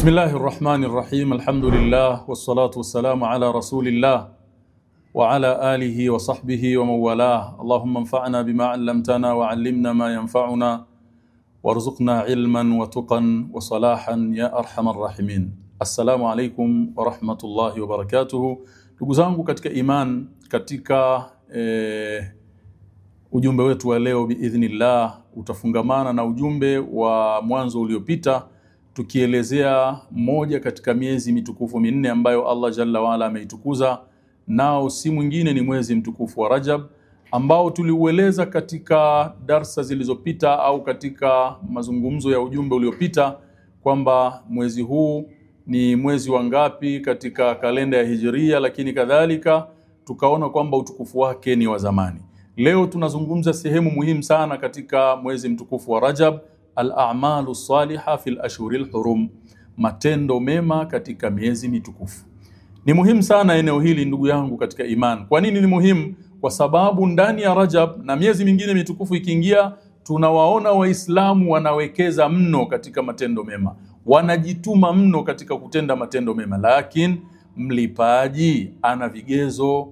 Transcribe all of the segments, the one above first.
بسم الله الرحمن الرحيم الحمد لله والصلاة والسلام على رسول الله وعلى آله وصحبه ومن والاه اللهم انفعنا بما علمتنا وعلمنا ما ينفعنا وارزقنا علما وتقا وصلاحا يا أرحم الراحمين السلام عليكم ورحمة الله وبركاته ndugu zangu katika iman katika eh, ujumbe wetu wa leo biidhnillah utafungamana na ujumbe wa mwanzo uliopita tukielezea moja katika miezi mitukufu minne ambayo Allah Jalla waala ameitukuza, nao si mwingine ni mwezi mtukufu wa Rajab ambao tuliueleza katika darsa zilizopita au katika mazungumzo ya ujumbe uliopita kwamba mwezi huu ni mwezi wa ngapi katika kalenda ya Hijiria, lakini kadhalika tukaona kwamba utukufu wake ni wa zamani. Leo tunazungumza sehemu muhimu sana katika mwezi mtukufu wa Rajab al-a'malu saliha fil ashhuril hurum, matendo mema katika miezi mitukufu. Ni muhimu sana eneo hili ndugu yangu katika iman. Kwa nini ni muhimu? Kwa sababu ndani ya Rajab na miezi mingine mitukufu ikiingia, tunawaona Waislamu wanawekeza mno katika matendo mema, wanajituma mno katika kutenda matendo mema, lakini mlipaji ana vigezo.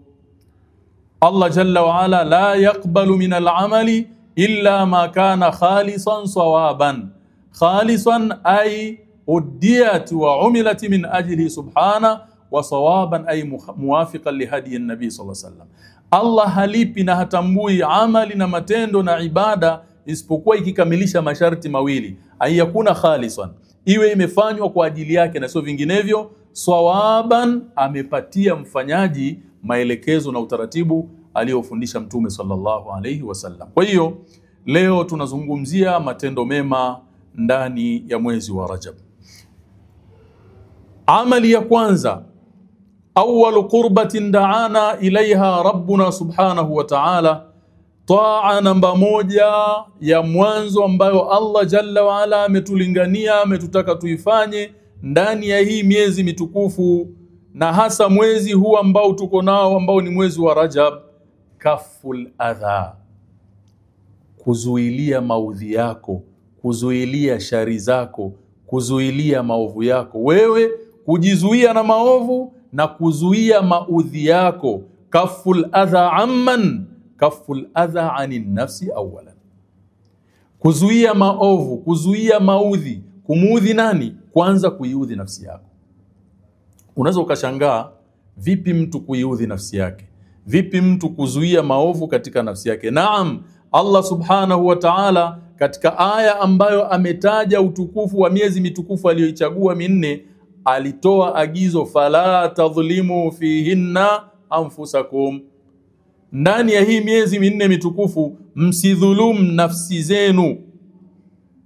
Allah jalla waala la yaqbalu min al-amali illa ma kana khalisan sawaban. Khalisan ay udiyat wa umilat min ajli subhana wa sawaban ay muwafiqan li hadi an-nabi sallallahu alayhi wasallam. Allah halipi na hatambui amali na matendo na ibada isipokuwa ikikamilisha masharti mawili. Ayakuna khalisan. Iwe imefanywa kwa ajili yake na sio vinginevyo sawaban amepatia mfanyaji maelekezo na utaratibu aliyofundisha Mtume sallallahu alaihi wasallam. Kwa hiyo leo tunazungumzia matendo mema ndani ya mwezi wa Rajab. Amali ya kwanza, awwalu qurbatin daana ilaiha rabbuna subhanahu wa ta'ala, taa namba moja ya mwanzo ambayo Allah jalla waala ametulingania, ametutaka tuifanye ndani ya hii miezi mitukufu na hasa mwezi huu ambao tuko nao ambao ni mwezi wa Rajab kaful adha, kuzuilia maudhi yako, kuzuilia shari zako, kuzuilia maovu yako, wewe kujizuia na maovu na kuzuia maudhi yako. Kaful adha amman, kaful adha anin nafsi awalan, kuzuia maovu, kuzuia maudhi. Kumuudhi nani? Kwanza kuiudhi nafsi yako. Unaweza ukashangaa vipi mtu kuiudhi nafsi yake Vipi mtu kuzuia maovu katika nafsi yake? Naam, Allah subhanahu wa ta'ala katika aya ambayo ametaja utukufu wa miezi mitukufu aliyoichagua minne, alitoa agizo fala tadhlimu fihinna anfusakum, ndani ya hii miezi minne mitukufu msidhulum nafsi zenu.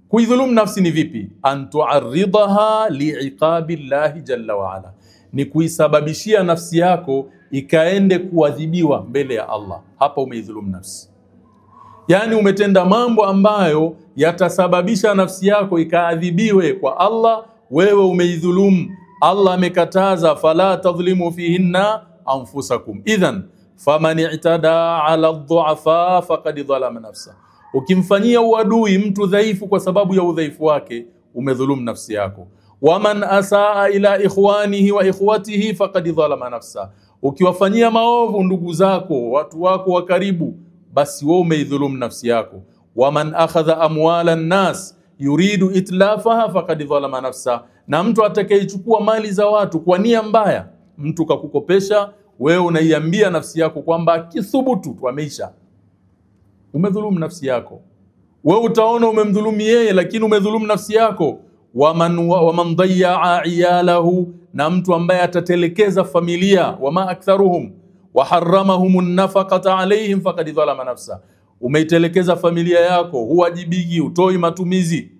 Kuidhulum nafsi ni vipi? Antuaridaha liiqabi llahi jalla waala, ni kuisababishia nafsi yako ikaende kuadhibiwa mbele ya Allah. Hapa umeidhulumu nafsi, yaani umetenda mambo ambayo yatasababisha nafsi yako ikaadhibiwe kwa Allah. Wewe umeidhulumu. Allah amekataza fala tadhlimu fihinna anfusakum. Idhan faman i'tada ala dhuafa faqad dhalama nafsa, ukimfanyia uadui mtu dhaifu kwa sababu ya udhaifu wake umedhulumu nafsi yako. Waman asaa ila ikhwanihi wa ikhwatihi faqad dhalama nafsa ukiwafanyia maovu ndugu zako watu wako wa karibu, basi wewe umeidhulumu nafsi yako. Waman akhadha amwala nnas yuridu itlafaha faqad dhalama nafsa, na mtu atakayechukua mali za watu kwa nia mbaya, mtu kakukopesha wewe, unaiambia nafsi yako kwamba kithubutu tu ameisha, umedhulumu nafsi yako. Wewe utaona umemdhulumu yeye, lakini umedhulumu nafsi yako. Waman, waman dayaa iyalahu na mtu ambaye atatelekeza familia, wama aktharuhum waharamahum nafaqata alaihim faqad dhalama nafsa, umeitelekeza familia yako, huwajibiki, utoi matumizi,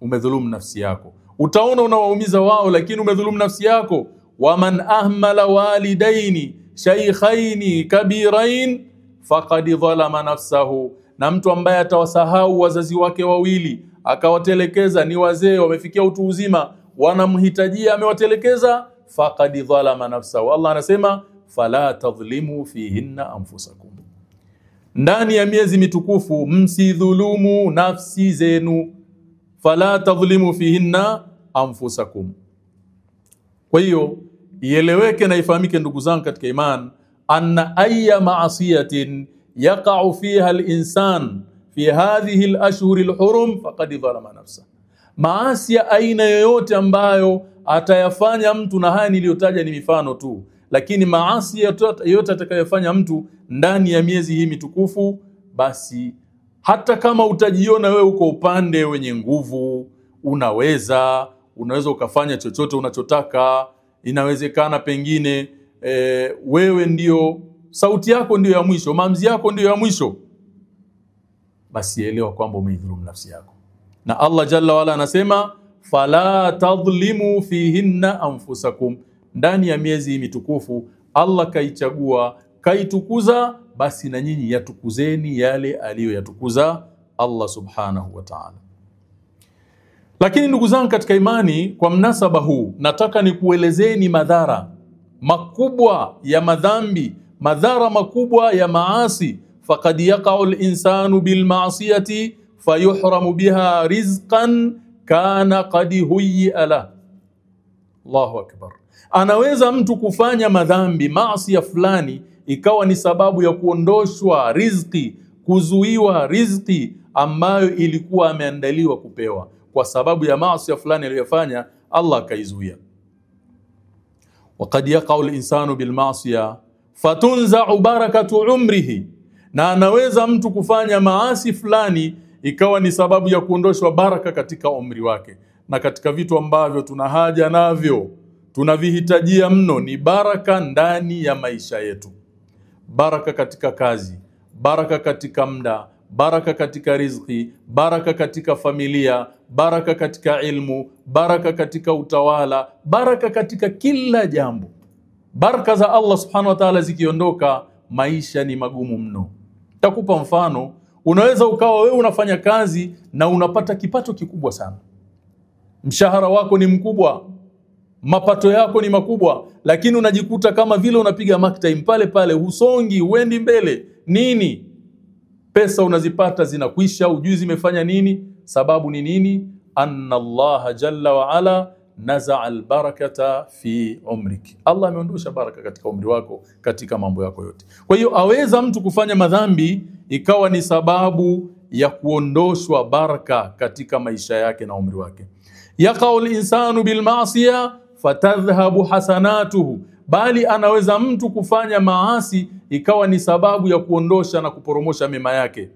umedhulumu nafsi yako. Utaona unawaumiza wao, lakini umedhulumu nafsi yako. Waman ahmala walidaini shaykhaini kabirain faqad dhalama nafsahu, na mtu ambaye atawasahau wazazi wake wawili akawatelekeza, ni wazee wamefikia utu uzima wanamhitajia amewatelekeza, faqad dhalama nafsahu. Allah anasema fala tadhlimu fihinna anfusakum, ndani ya miezi mitukufu msidhulumu nafsi zenu. Fala tadhlimu fihinna anfusakum. Kwa hiyo ieleweke na ifahamike, ndugu zangu katika iman, anna aya maasiyatin yaqau fiha linsan fi hadhihi lashhuri lhurum faqad dhalama nafsa, maasi ya aina yoyote ambayo atayafanya mtu, na haya niliyotaja ni mifano tu, lakini maasi yoyote atakayofanya mtu ndani ya miezi hii mitukufu, basi hata kama utajiona wewe uko upande wenye nguvu, unaweza unaweza ukafanya chochote unachotaka, inawezekana pengine e, wewe ndio sauti yako ndio ya mwisho, maamuzi yako ndio ya mwisho, basi elewa kwamba umeidhulumu nafsi yako, na Allah jalla waala anasema fala tadhlimu fihinna anfusakum, ndani ya miezi mitukufu Allah kaichagua kaitukuza, basi na nyinyi yatukuzeni yale aliyoyatukuza Allah subhanahu wa ta'ala. Lakini ndugu zangu katika imani, kwa mnasaba huu nataka nikuelezeni madhara makubwa ya madhambi, madhara makubwa ya maasi. Faqad yaqau linsanu bilmasiyati fayuhramu biha rizqan kana qad huyia lah. Allahu akbar! Anaweza mtu kufanya madhambi, maasi fulani, ikawa ni sababu ya kuondoshwa riziki, kuzuiwa riziki ambayo ilikuwa ameandaliwa kupewa kwa sababu ya maasi fulani aliyofanya, Allah akaizuia. Waqad yaqau linsanu bilmasiya fatunzau barakatu umrihi, na anaweza mtu kufanya maasi fulani ikawa ni sababu ya kuondoshwa baraka katika umri wake. Na katika vitu ambavyo tuna haja navyo tunavihitajia mno ni baraka ndani ya maisha yetu, baraka katika kazi, baraka katika muda baraka katika riziki, baraka katika familia, baraka katika ilmu, baraka katika utawala, baraka katika kila jambo. Baraka za Allah subhanahu wa ta'ala zikiondoka, maisha ni magumu mno. Takupa mfano, unaweza ukawa wewe unafanya kazi na unapata kipato kikubwa sana, mshahara wako ni mkubwa, mapato yako ni makubwa, lakini unajikuta kama vile unapiga mark time pale pale, husongi, huendi mbele. Nini? Pesa unazipata zinakwisha, ujui zimefanya nini. Sababu ni nini? Anna Allaha jalla wa ala nazaa albarakata fi umrik, Allah ameondosha baraka katika umri wako, katika mambo yako yote. Kwa hiyo aweza mtu kufanya madhambi ikawa ni sababu ya kuondoshwa baraka katika maisha yake na umri wake. Yaqau linsanu bilmasiya fatadhhabu hasanatuhu, bali anaweza mtu kufanya maasi ikawa ni sababu ya kuondosha na kuporomosha mema yake.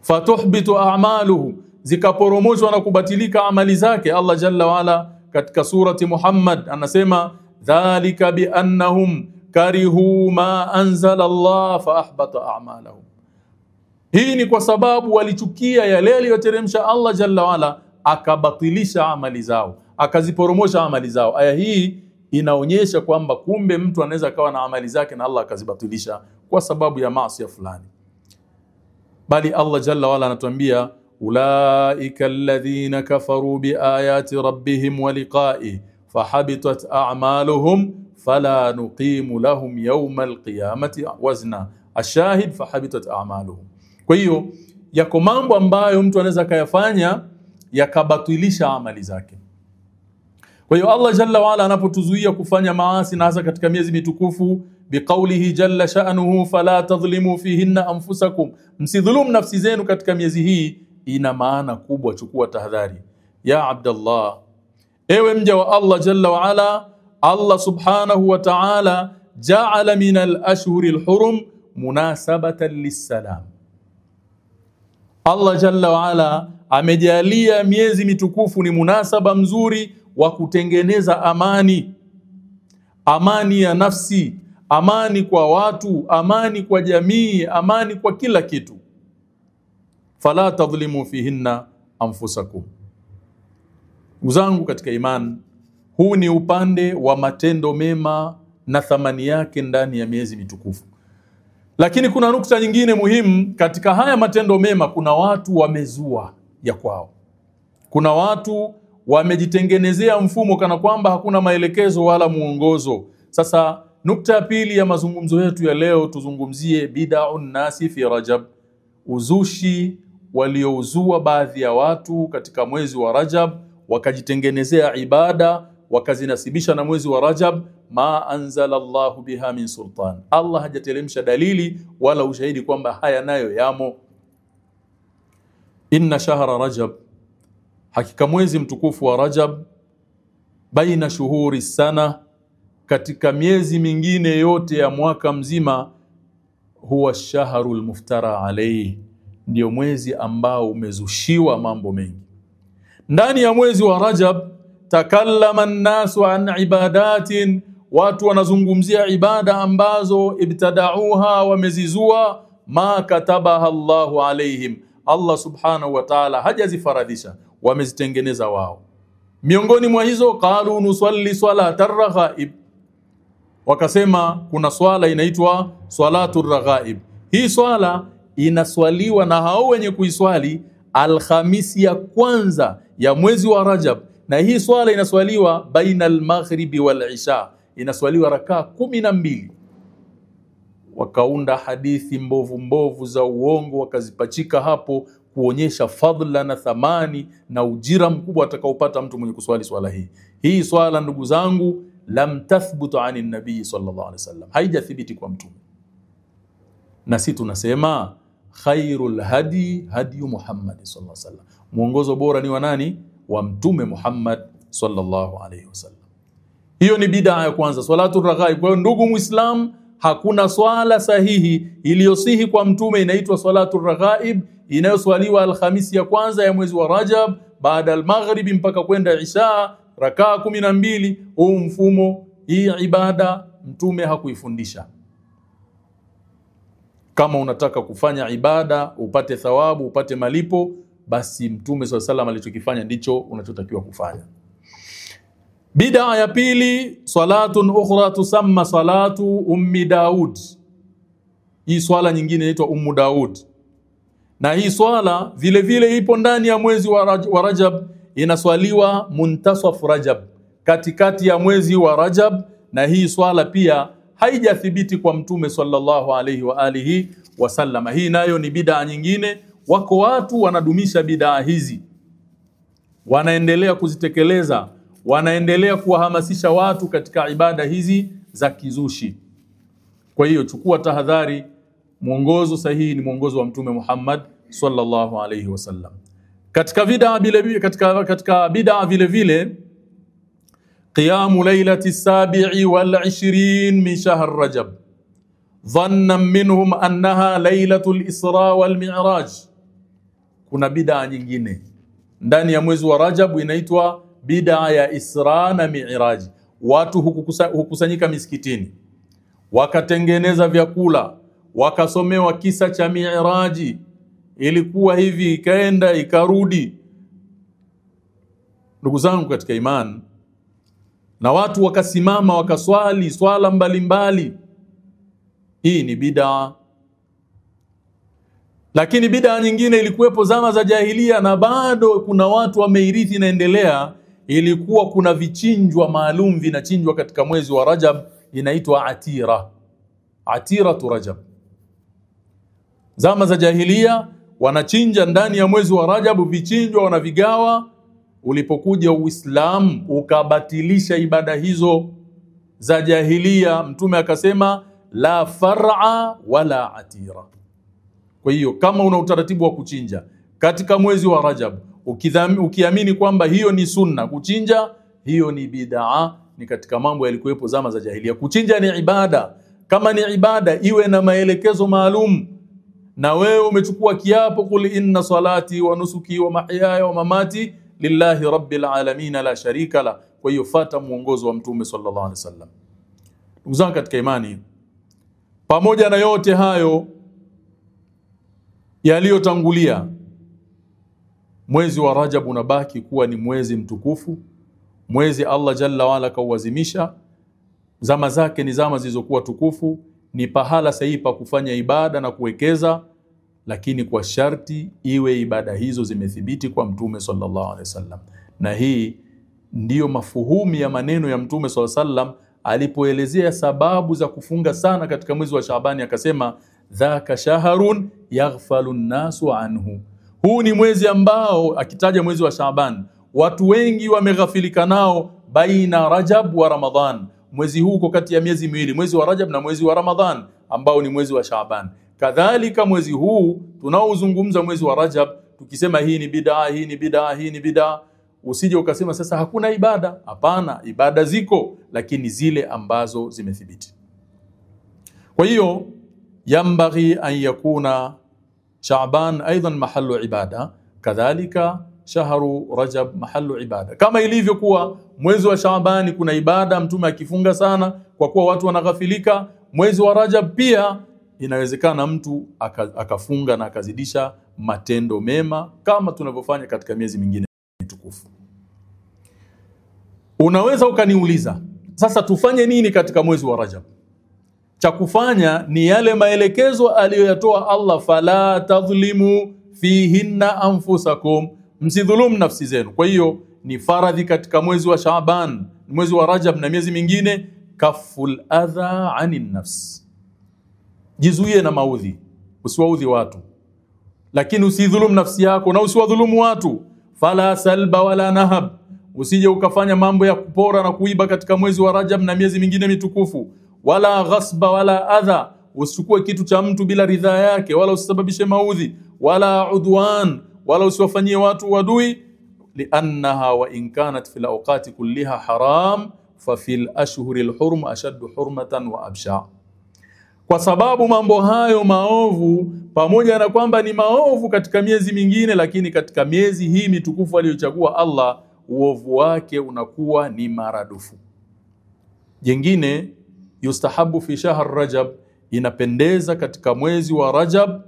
Fatuhbitu a'maluhu, zikaporomoshwa na kubatilika amali zake. Allah jalla waala katika surati Muhammad anasema dhalika biannahum karihu ma anzala Allah fa ahbata a'malahum, hii ni kwa sababu walichukia yale aliyoteremsha Allah jalla waala akabatilisha amali zao, akaziporomosha amali zao. Aya hii inaonyesha kwamba kumbe mtu anaweza akawa na amali zake na Allah akazibatilisha kwa sababu ya maasi fulani, bali Allah jalla wala anatuambia ulaika alladhina kafaru biayati rabbihim wa liqa'i fahabitat a'maluhum fala nuqimu lahum yawma alqiyamati wazna ashahid fahabitat a'maluhum. Kwa hiyo yako mambo ambayo mtu anaweza akayafanya yakabatilisha amali zake. Kwa hiyo Allah jalla waala anapotuzuia kufanya maasi na hasa katika miezi mitukufu, biqaulihi jalla sha'nuhu fala tadhlimu fihinna anfusakum, msidhulumu nafsi zenu katika miezi hii, ina maana kubwa. Chukua tahadhari ya Abdallah, ewe mja wa Allah jalla waala. Allah subhanahu wa ta'ala jaala min al-ashhuri al-hurum munasabatan lis-salam. Allah jalla waala amejalia miezi mitukufu ni munasaba mzuri wa kutengeneza amani, amani ya nafsi, amani kwa watu, amani kwa jamii, amani kwa kila kitu. Fala tadhlimu fihinna anfusakum. Ndugu zangu katika imani, huu ni upande wa matendo mema na thamani yake ndani ya miezi mitukufu. Lakini kuna nukta nyingine muhimu katika haya matendo mema. Kuna watu wamezua ya kwao, kuna watu wamejitengenezea mfumo kana kwamba hakuna maelekezo wala mwongozo. Sasa nukta ya pili ya mazungumzo yetu ya leo, tuzungumzie bidaun nasi fi Rajab, uzushi waliouzua baadhi ya watu katika mwezi wa Rajab, wakajitengenezea ibada wakazinasibisha na mwezi wa Rajab, ma anzala Allahu biha min sultan, Allah hajatelemsha dalili wala ushahidi kwamba haya nayo yamo. Inna shahra Rajab, hakika mwezi mtukufu wa Rajab, baina shuhuri sana, katika miezi mingine yote ya mwaka mzima, huwa shahru lmuftara alayhi, ndio mwezi ambao umezushiwa mambo mengi. Ndani ya mwezi wa Rajab takallama nnasu an ibadatin, watu wanazungumzia ibada ambazo ibtadauha, wamezizua. Ma katabaha Allahu alaihim, Allah subhanahu wa ta'ala hajazifaradhisha, wamezitengeneza wao. Miongoni mwa hizo qalu nusalli salata raghaib, wakasema kuna swala inaitwa salatu raghaib. Hii swala inaswaliwa na hao wenye kuiswali Alhamisi ya kwanza ya mwezi wa Rajab, na hii swala inaswaliwa baina almaghribi wal isha, inaswaliwa rakaa kumi na mbili. Wakaunda hadithi mbovu mbovu za uongo wakazipachika hapo kuonyesha fadhila na thamani na ujira mkubwa atakaopata mtu mwenye kuswali swala hii. Hii swala ndugu zangu, lam tathbutu ani nabii sallallahu alaihi wasallam, haijathibiti kwa mtume, na si tunasema khairul hadi hadi Muhammad sallallahu alaihi wasallam, mwongozo bora ni wa nani? Wa mtume Muhammad sallallahu alaihi wasallam. Hiyo ni bidaa ya kwanza, salatu raghaib. Kwa hiyo ndugu Muislam, hakuna swala sahihi iliyosihi kwa mtume inaitwa salatu raghaib inayoswaliwa Alhamisi ya kwanza ya mwezi wa Rajab baada almaghribi mpaka kwenda isha rakaa kumi na mbili. Huu mfumo, hii ibada mtume hakuifundisha. Kama unataka kufanya ibada upate thawabu upate malipo, basi mtume swalla salam alichokifanya ndicho unachotakiwa kufanya. Bid'a ya pili, salatun ukhra tusamma salatu ummi Daud. Hii swala nyingine inaitwa ummu Daud, na hii swala vile vile ipo ndani ya mwezi wa Raj wa Rajab, inaswaliwa muntasaf Rajab, katikati ya mwezi wa Rajab, na hii swala pia haijathibiti kwa mtume sallallahu alaihi wa alihi wasallama. Hii nayo ni bidaa nyingine. Wako watu wanadumisha bidaa hizi, wanaendelea kuzitekeleza wanaendelea kuwahamasisha watu katika ibada hizi za kizushi. Kwa hiyo chukua tahadhari, mwongozo sahihi ni mwongozo wa Mtume Muhammad sallallahu alayhi wasallam. Katika bidaa vile katika, katika bidaa vile vile qiyamu lailati sabi'i wal ishirin min shahr Rajab dhannan minhum annaha lailatul isra wal mi'raj. Kuna bidaa nyingine ndani ya mwezi wa Rajab inaitwa bid'a ya Isra na Mi'raj. Watu hukusanyika misikitini wakatengeneza vyakula wakasomewa kisa cha Mi'raji, ilikuwa hivi ikaenda ikarudi. Ndugu zangu katika imani, na watu wakasimama wakaswali swala mbalimbali, hii ni bid'a. Lakini bidaa nyingine ilikuwepo zama za jahilia na bado kuna watu wameirithi inaendelea ilikuwa kuna vichinjwa maalum vinachinjwa katika mwezi wa Rajab, inaitwa atira, atiratu Rajab. Zama za jahilia wanachinja ndani ya mwezi wa Rajab, vichinjwa wanavigawa. Ulipokuja Uislamu ukabatilisha ibada hizo za jahilia, Mtume akasema la far'a wala atira. Kwa hiyo kama una utaratibu wa kuchinja katika mwezi wa Rajab ukiamini kwamba hiyo ni sunna kuchinja, hiyo ni bidaa, ni katika mambo yalikuwepo zama za jahilia. Kuchinja ni ibada, kama ni ibada iwe na maelekezo maalum, na wewe umechukua kiapo, kuli inna salati wa nusuki wa mahyaya wa mamati lillahi rabbil alamin la sharika la. Kwa hiyo fata mwongozo wa Mtume sallallahu alaihi wasallam. Ndugu zangu katika imani, pamoja na yote hayo yaliyotangulia mwezi wa Rajab unabaki kuwa ni mwezi mtukufu, mwezi Allah jalla waala kauazimisha. Zama zake ni zama zilizokuwa tukufu, ni pahala sahihi pa kufanya ibada na kuwekeza, lakini kwa sharti iwe ibada hizo zimethibiti kwa Mtume sallallahu alaihi wasallam. Na hii ndiyo mafuhumi ya maneno ya Mtume sallallahu alaihi wasallam alipoelezea sababu za kufunga sana katika mwezi wa Shaabani, akasema dhaka shahrun yaghfalu nnasu anhu huu ni mwezi ambao akitaja mwezi wa Shaaban watu wengi wameghafilika nao baina Rajab wa Ramadhan. Mwezi huu uko kati ya miezi miwili, mwezi wa Rajab na mwezi wa Ramadhan ambao ni mwezi wa Shaaban. Kadhalika mwezi huu tunaozungumza mwezi wa Rajab, tukisema hii ni bid'a, hii ni bidaa hii ni bid'a, usije ukasema sasa hakuna ibada. Hapana, ibada ziko, lakini zile ambazo zimethibiti. Kwa hiyo yambaghi an yakuna Shaaban aidan mahalu ibada, kadhalika shahru Rajab mahalu ibada, kama ilivyokuwa mwezi wa Shaabani kuna ibada, mtume akifunga sana kwa kuwa watu wanaghafilika. Mwezi wa Rajab pia inawezekana mtu akafunga na akazidisha matendo mema kama tunavyofanya katika miezi mingine mitukufu. Unaweza ukaniuliza sasa, tufanye nini katika mwezi wa Rajab? Cha kufanya ni yale maelekezo aliyoyatoa Allah, fala tadhlimu fihinna anfusakum, msidhulumu nafsi zenu. Kwa hiyo ni faradhi katika mwezi wa Shaaban, mwezi wa Rajab na miezi mingine, kaful adha anin nafs, jizuie na maudhi, usiwaudhi watu, lakini usidhulumu nafsi yako na usiwadhulumu watu. Fala salba wala nahab, usije ukafanya mambo ya kupora na kuiba katika mwezi wa Rajab na miezi mingine mitukufu wala ghasba wala adha, usichukue kitu cha mtu bila ridhaa yake, wala usisababishe maudhi, wala udwan, wala usiwafanyie watu wadui. liannaha wa in kanat fil awqati kulliha haram fa fil ashhuri hurm ashaddu hurmatan wa absha, kwa sababu mambo hayo maovu, pamoja na kwamba ni maovu katika miezi mingine, lakini katika miezi hii mitukufu aliyochagua Allah, uovu wake unakuwa ni maradufu. Jengine yustahabu fi shahr Rajab, inapendeza katika mwezi wa Rajab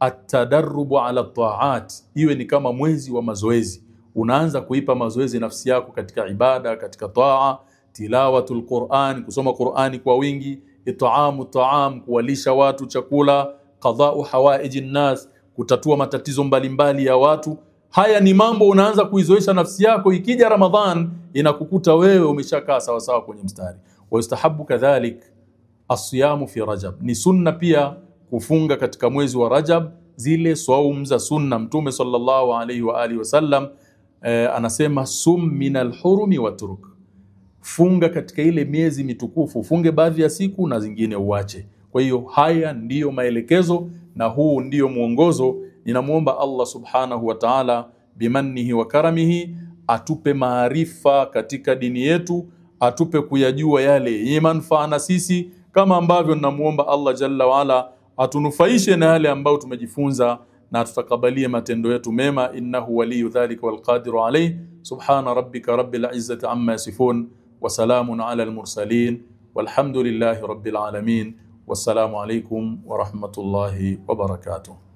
atadarubu ala taat, iwe ni kama mwezi wa mazoezi. Unaanza kuipa mazoezi nafsi yako katika ibada, katika taa, tilawatul Quran, kusoma Qurani kwa wingi, itaamu taam, kuwalisha watu chakula, qadau hawaiji nnas, kutatua matatizo mbalimbali ya watu. Haya ni mambo unaanza kuizoesha nafsi yako. Ikija Ramadhan inakukuta wewe umeshakaa sawasawa kwenye mstari. Wayustahabu kadhalik asiyamu fi Rajab, ni sunna pia kufunga katika mwezi wa Rajab, zile saum za sunna. Mtume sallallahu alaihi wa alihi wasallam eh, anasema sum min alhurumi watruk, funga katika ile miezi mitukufu, funge baadhi ya siku na zingine uache. Kwa hiyo haya ndiyo maelekezo na huu ndiyo mwongozo. Ninamwomba Allah subhanahu wa ta'ala bimannihi wa karamihi atupe maarifa katika dini yetu atupe kuyajua yale yenye manufaa na sisi, kama ambavyo ninamuomba Allah jalla waala atunufaishe na yale ambayo tumejifunza na tutakabalie matendo yetu mema, innahu waliyu dhalika walqadiru alayh. Subhana rabbika rabbil izzati amma yasifun wa salamun ala almursalin walhamdulillahi rabbil alamin. Wassalamu alaykum wa rahmatullahi wa barakatuh.